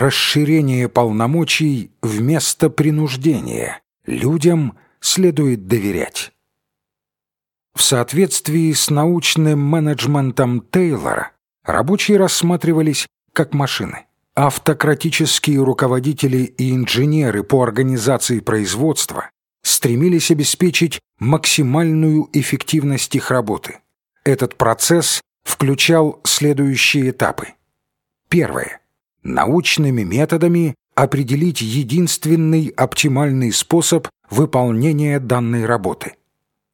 расширение полномочий вместо принуждения. Людям следует доверять. В соответствии с научным менеджментом Тейлора рабочие рассматривались как машины. Автократические руководители и инженеры по организации производства стремились обеспечить максимальную эффективность их работы. Этот процесс включал следующие этапы. Первое. Научными методами определить единственный оптимальный способ выполнения данной работы.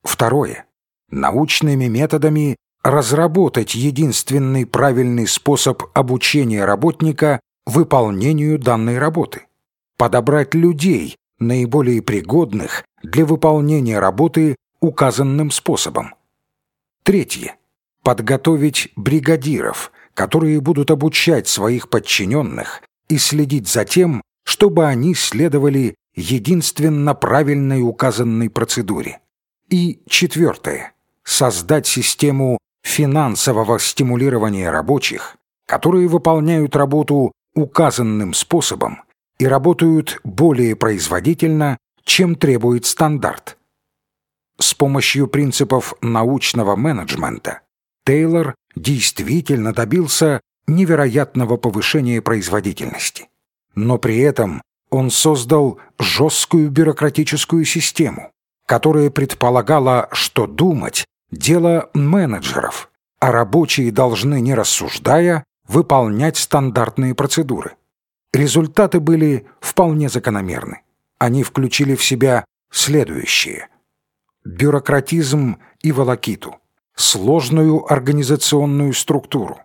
Второе. Научными методами разработать единственный правильный способ обучения работника выполнению данной работы. Подобрать людей, наиболее пригодных для выполнения работы указанным способом. Третье. Подготовить бригадиров, которые будут обучать своих подчиненных и следить за тем, чтобы они следовали единственно правильной указанной процедуре. И четвертое. Создать систему финансового стимулирования рабочих, которые выполняют работу указанным способом и работают более производительно, чем требует стандарт. С помощью принципов научного менеджмента Тейлор действительно добился невероятного повышения производительности. Но при этом он создал жесткую бюрократическую систему, которая предполагала, что думать – дело менеджеров, а рабочие должны, не рассуждая, выполнять стандартные процедуры. Результаты были вполне закономерны. Они включили в себя следующее. Бюрократизм и волокиту, сложную организационную структуру,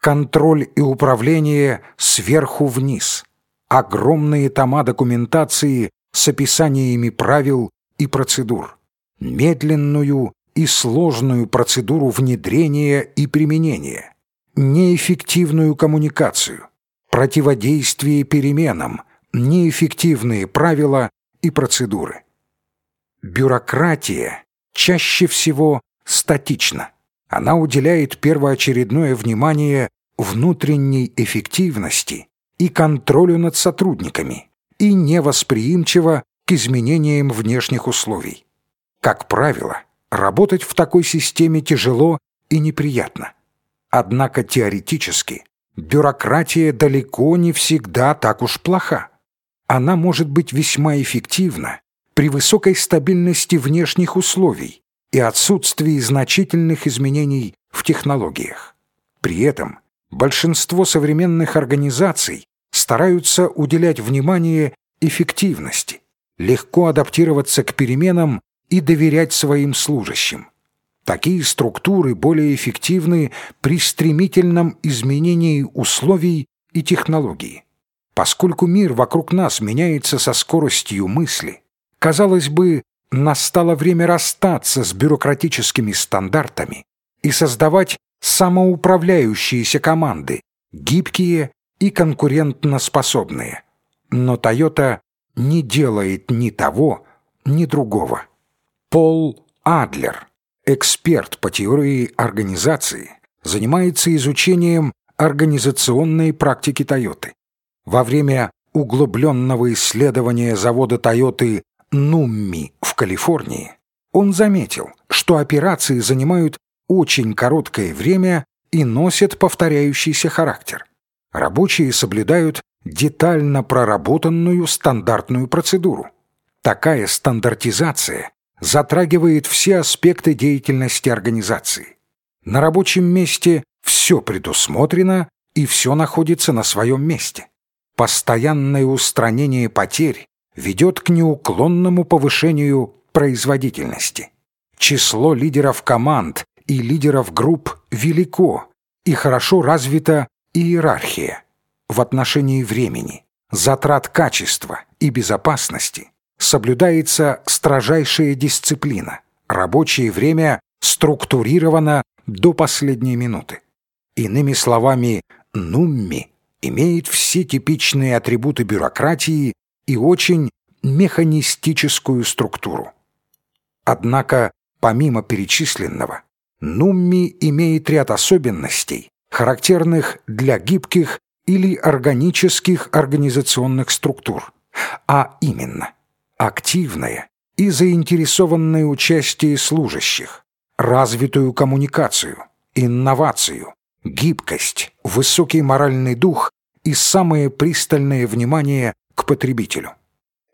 контроль и управление сверху вниз, огромные тома документации с описаниями правил и процедур, медленную и сложную процедуру внедрения и применения, неэффективную коммуникацию, противодействие переменам, неэффективные правила и процедуры. Бюрократия чаще всего статична. Она уделяет первоочередное внимание внутренней эффективности и контролю над сотрудниками и невосприимчива к изменениям внешних условий. Как правило, работать в такой системе тяжело и неприятно. Однако теоретически бюрократия далеко не всегда так уж плоха. Она может быть весьма эффективна при высокой стабильности внешних условий и отсутствии значительных изменений в технологиях. При этом большинство современных организаций стараются уделять внимание эффективности, легко адаптироваться к переменам и доверять своим служащим. Такие структуры более эффективны при стремительном изменении условий и технологий. Поскольку мир вокруг нас меняется со скоростью мысли, казалось бы, настало время расстаться с бюрократическими стандартами и создавать самоуправляющиеся команды, гибкие и конкурентноспособные. Но Toyota не делает ни того, ни другого. Пол Адлер, эксперт по теории организации, занимается изучением организационной практики Toyota. Во время углубленного исследования завода Toyota Нумми в Калифорнии он заметил, что операции занимают очень короткое время и носят повторяющийся характер. Рабочие соблюдают детально проработанную стандартную процедуру. Такая стандартизация затрагивает все аспекты деятельности организации. На рабочем месте все предусмотрено и все находится на своем месте. Постоянное устранение потерь ведет к неуклонному повышению производительности. Число лидеров команд и лидеров групп велико, и хорошо развита иерархия в отношении времени, затрат качества и безопасности соблюдается строжайшая дисциплина. Рабочее время структурировано до последней минуты. Иными словами, Нумми имеет все типичные атрибуты бюрократии и очень механистическую структуру. Однако, помимо перечисленного, Нумми имеет ряд особенностей, характерных для гибких или органических организационных структур, а именно активное и заинтересованное участие служащих, развитую коммуникацию, инновацию, гибкость, высокий моральный дух и самое пристальное внимание к потребителю.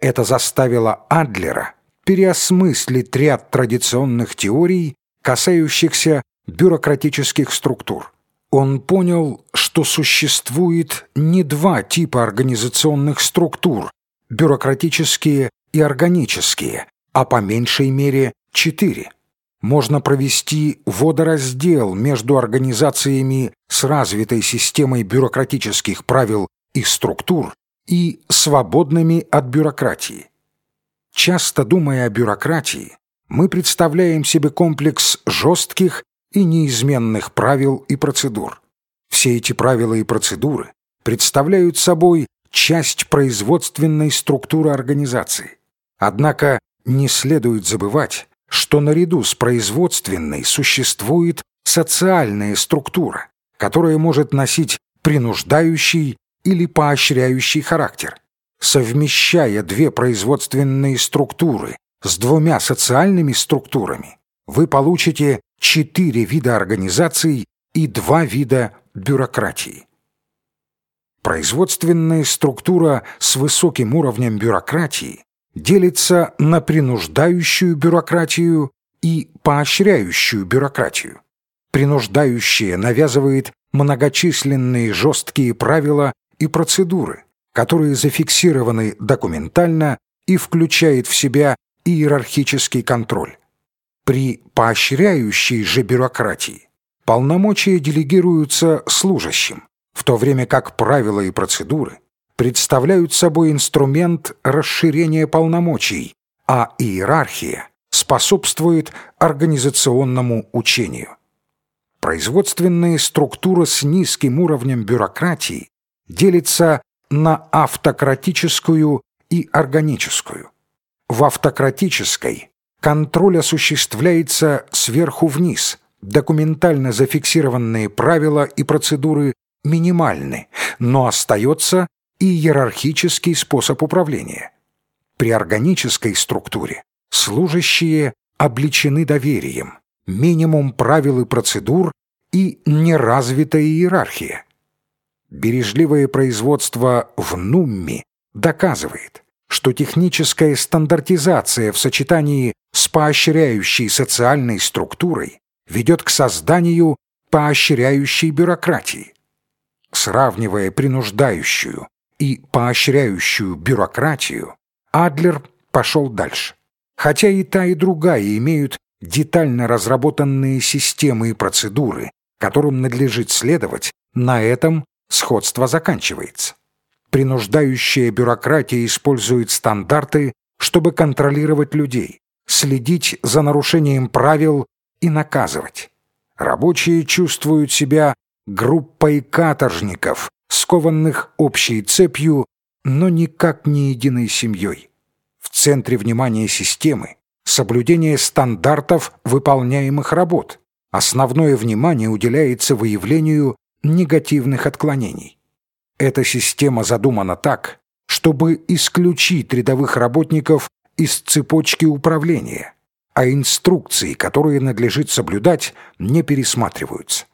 Это заставило Адлера переосмыслить ряд традиционных теорий, касающихся бюрократических структур. Он понял, что существует не два типа организационных структур – бюрократические и органические, а по меньшей мере четыре. Можно провести водораздел между организациями с развитой системой бюрократических правил и структур и свободными от бюрократии. Часто думая о бюрократии, мы представляем себе комплекс жестких и неизменных правил и процедур. Все эти правила и процедуры представляют собой часть производственной структуры организации. Однако не следует забывать, что наряду с производственной существует социальная структура, которая может носить принуждающий или поощряющий характер. Совмещая две производственные структуры с двумя социальными структурами, вы получите четыре вида организаций и два вида бюрократии. Производственная структура с высоким уровнем бюрократии делится на принуждающую бюрократию и поощряющую бюрократию. Принуждающая навязывает многочисленные жесткие правила и процедуры, которые зафиксированы документально и включает в себя иерархический контроль. При поощряющей же бюрократии полномочия делегируются служащим, в то время как правила и процедуры представляют собой инструмент расширения полномочий, а иерархия способствует организационному учению. Производственная структура с низким уровнем бюрократии делится на автократическую и органическую. В автократической контроль осуществляется сверху вниз, документально зафиксированные правила и процедуры минимальны, но остается и иерархический способ управления. При органической структуре служащие обличены доверием, минимум правил и процедур и неразвитая иерархия. Бережливое производство в Нумми доказывает, что техническая стандартизация в сочетании с поощряющей социальной структурой ведет к созданию поощряющей бюрократии. Сравнивая принуждающую и поощряющую бюрократию, Адлер пошел дальше. Хотя и та, и другая имеют детально разработанные системы и процедуры, которым надлежит следовать, на этом сходство заканчивается. Принуждающая бюрократия использует стандарты, чтобы контролировать людей, следить за нарушением правил и наказывать. Рабочие чувствуют себя группой каторжников, скованных общей цепью, но никак не единой семьей. В центре внимания системы соблюдение стандартов выполняемых работ. Основное внимание уделяется выявлению негативных отклонений. Эта система задумана так, чтобы исключить рядовых работников из цепочки управления, а инструкции, которые надлежит соблюдать, не пересматриваются.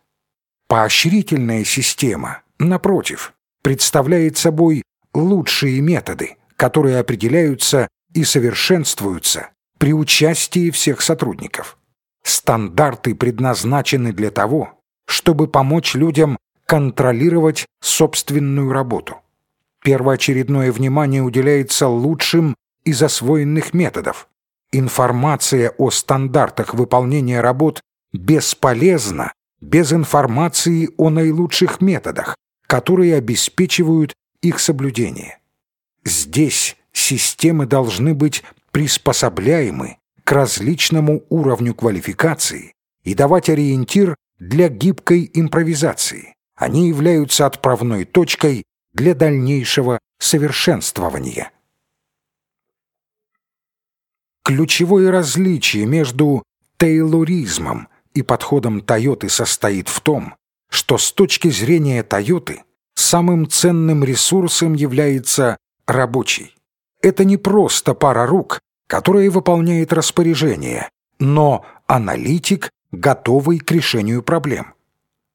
Поощрительная система, напротив, представляет собой лучшие методы, которые определяются и совершенствуются при участии всех сотрудников. Стандарты предназначены для того, чтобы помочь людям контролировать собственную работу. Первоочередное внимание уделяется лучшим из освоенных методов. Информация о стандартах выполнения работ бесполезна без информации о наилучших методах, которые обеспечивают их соблюдение. Здесь системы должны быть приспособляемы к различному уровню квалификации и давать ориентир для гибкой импровизации. Они являются отправной точкой для дальнейшего совершенствования. Ключевое различие между тейлоризмом и подходом Тойоты состоит в том, что с точки зрения Тойоты самым ценным ресурсом является рабочий. Это не просто пара рук, которая выполняет распоряжение, но аналитик, готовый к решению проблем.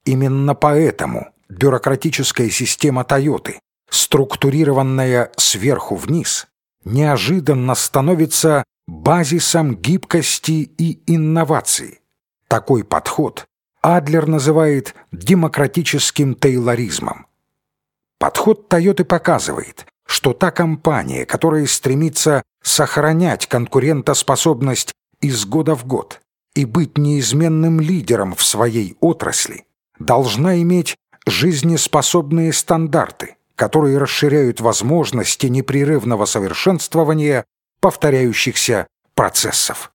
Именно поэтому бюрократическая система Тойоты, структурированная сверху вниз, неожиданно становится базисом гибкости и инноваций. Такой подход Адлер называет демократическим тейлоризмом. Подход Тойоты показывает, что та компания, которая стремится сохранять конкурентоспособность из года в год и быть неизменным лидером в своей отрасли, должна иметь жизнеспособные стандарты, которые расширяют возможности непрерывного совершенствования повторяющихся процессов.